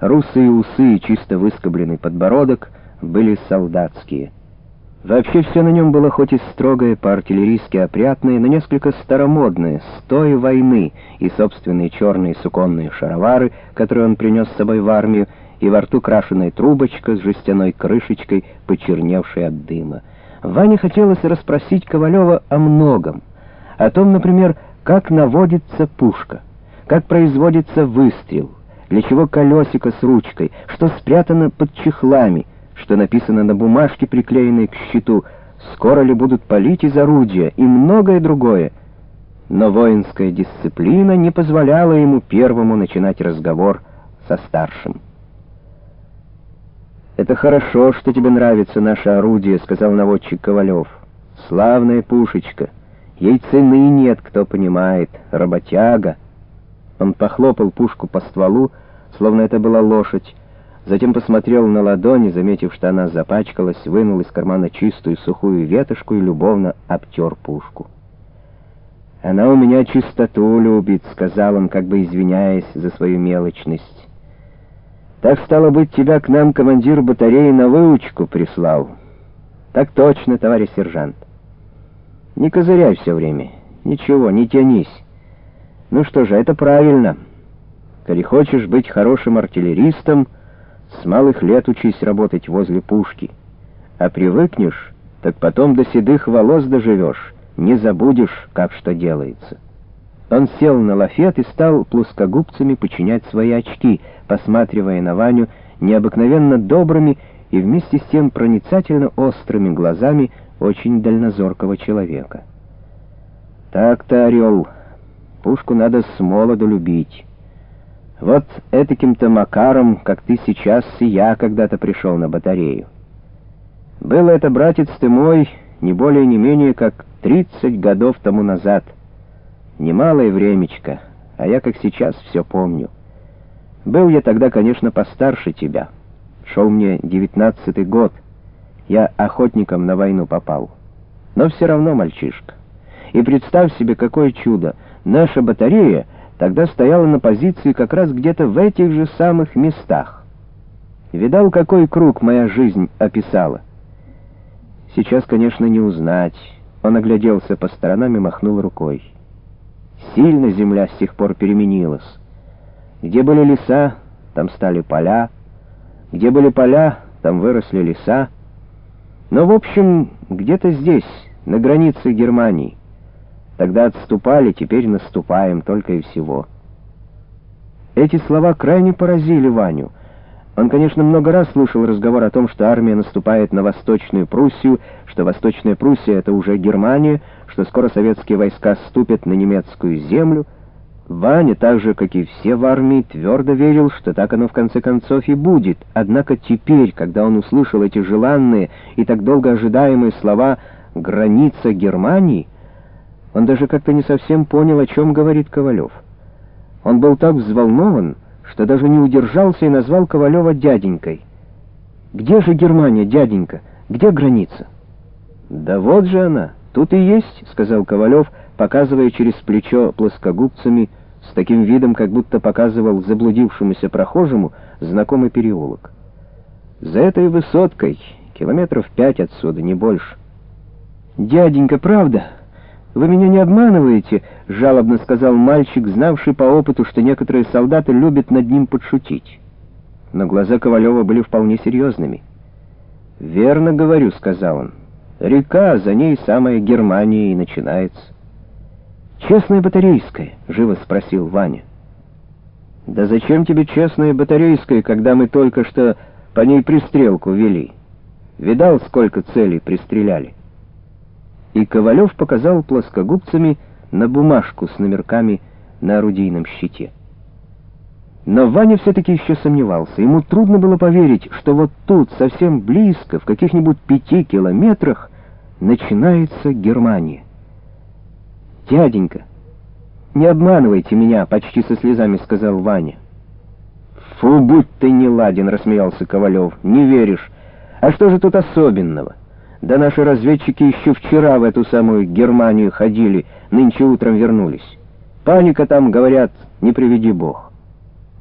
русые усы и чисто выскобленный подбородок были солдатские. Вообще все на нем было хоть и строгое, по-артиллерийски опрятное, но несколько старомодное, с той войны, и собственные черные суконные шаровары, которые он принес с собой в армию, и во рту крашеная трубочка с жестяной крышечкой, почерневшей от дыма. Ване хотелось расспросить Ковалева о многом. О том, например, как наводится пушка, как производится выстрел, для чего колесико с ручкой, что спрятано под чехлами — что написано на бумажке, приклеенной к щиту, скоро ли будут палить из орудия и многое другое. Но воинская дисциплина не позволяла ему первому начинать разговор со старшим. «Это хорошо, что тебе нравится наше орудие», — сказал наводчик Ковалев. «Славная пушечка. Ей цены нет, кто понимает. Работяга». Он похлопал пушку по стволу, словно это была лошадь, Затем посмотрел на ладони, заметив, что она запачкалась, вынул из кармана чистую сухую ветошку и любовно обтер пушку. «Она у меня чистоту любит», — сказал он, как бы извиняясь за свою мелочность. «Так, стало быть, тебя к нам командир батареи на выучку прислал». «Так точно, товарищ сержант». «Не козыряй все время. Ничего, не тянись. Ну что же, это правильно. Коли хочешь быть хорошим артиллеристом, — с малых лет учись работать возле пушки. А привыкнешь, так потом до седых волос доживешь, не забудешь, как что делается. Он сел на лафет и стал плоскогубцами починять свои очки, посматривая на Ваню необыкновенно добрыми и вместе с тем проницательно острыми глазами очень дальнозоркого человека. «Так-то, орел, пушку надо с молоду любить». Вот этаким-то макаром, как ты сейчас, и я когда-то пришел на батарею. Было это, братец ты мой, не более не менее, как тридцать годов тому назад. Немалое времечко, а я как сейчас все помню. Был я тогда, конечно, постарше тебя. Шел мне девятнадцатый год. Я охотником на войну попал. Но все равно мальчишка. И представь себе, какое чудо. Наша батарея — тогда стояла на позиции как раз где-то в этих же самых местах. Видал, какой круг моя жизнь описала? Сейчас, конечно, не узнать. Он огляделся по сторонам и махнул рукой. Сильно земля с тех пор переменилась. Где были леса, там стали поля. Где были поля, там выросли леса. Но, в общем, где-то здесь, на границе Германии. Тогда отступали, теперь наступаем, только и всего. Эти слова крайне поразили Ваню. Он, конечно, много раз слышал разговор о том, что армия наступает на Восточную Пруссию, что Восточная Пруссия — это уже Германия, что скоро советские войска ступят на немецкую землю. Ваня, так же, как и все в армии, твердо верил, что так оно в конце концов и будет. Однако теперь, когда он услышал эти желанные и так долго ожидаемые слова «граница Германии», он даже как-то не совсем понял, о чем говорит Ковалев. Он был так взволнован, что даже не удержался и назвал Ковалева дяденькой. «Где же Германия, дяденька? Где граница?» «Да вот же она, тут и есть», — сказал Ковалев, показывая через плечо плоскогубцами, с таким видом, как будто показывал заблудившемуся прохожему знакомый переулок. «За этой высоткой, километров пять отсюда, не больше». «Дяденька, правда?» «Вы меня не обманываете?» — жалобно сказал мальчик, знавший по опыту, что некоторые солдаты любят над ним подшутить. Но глаза Ковалева были вполне серьезными. «Верно говорю», — сказал он. «Река, за ней самая Германия и начинается». «Честная батарейская?» — живо спросил Ваня. «Да зачем тебе честная батарейская, когда мы только что по ней пристрелку вели? Видал, сколько целей пристреляли?» И Ковалев показал плоскогубцами на бумажку с номерками на орудийном щите. Но Ваня все-таки еще сомневался. Ему трудно было поверить, что вот тут, совсем близко, в каких-нибудь пяти километрах, начинается Германия. «Дяденька, не обманывайте меня», — почти со слезами сказал Ваня. «Фу, будь ты неладен», — рассмеялся Ковалев. «Не веришь. А что же тут особенного?» Да наши разведчики еще вчера в эту самую Германию ходили, нынче утром вернулись. Паника там, говорят, не приведи бог.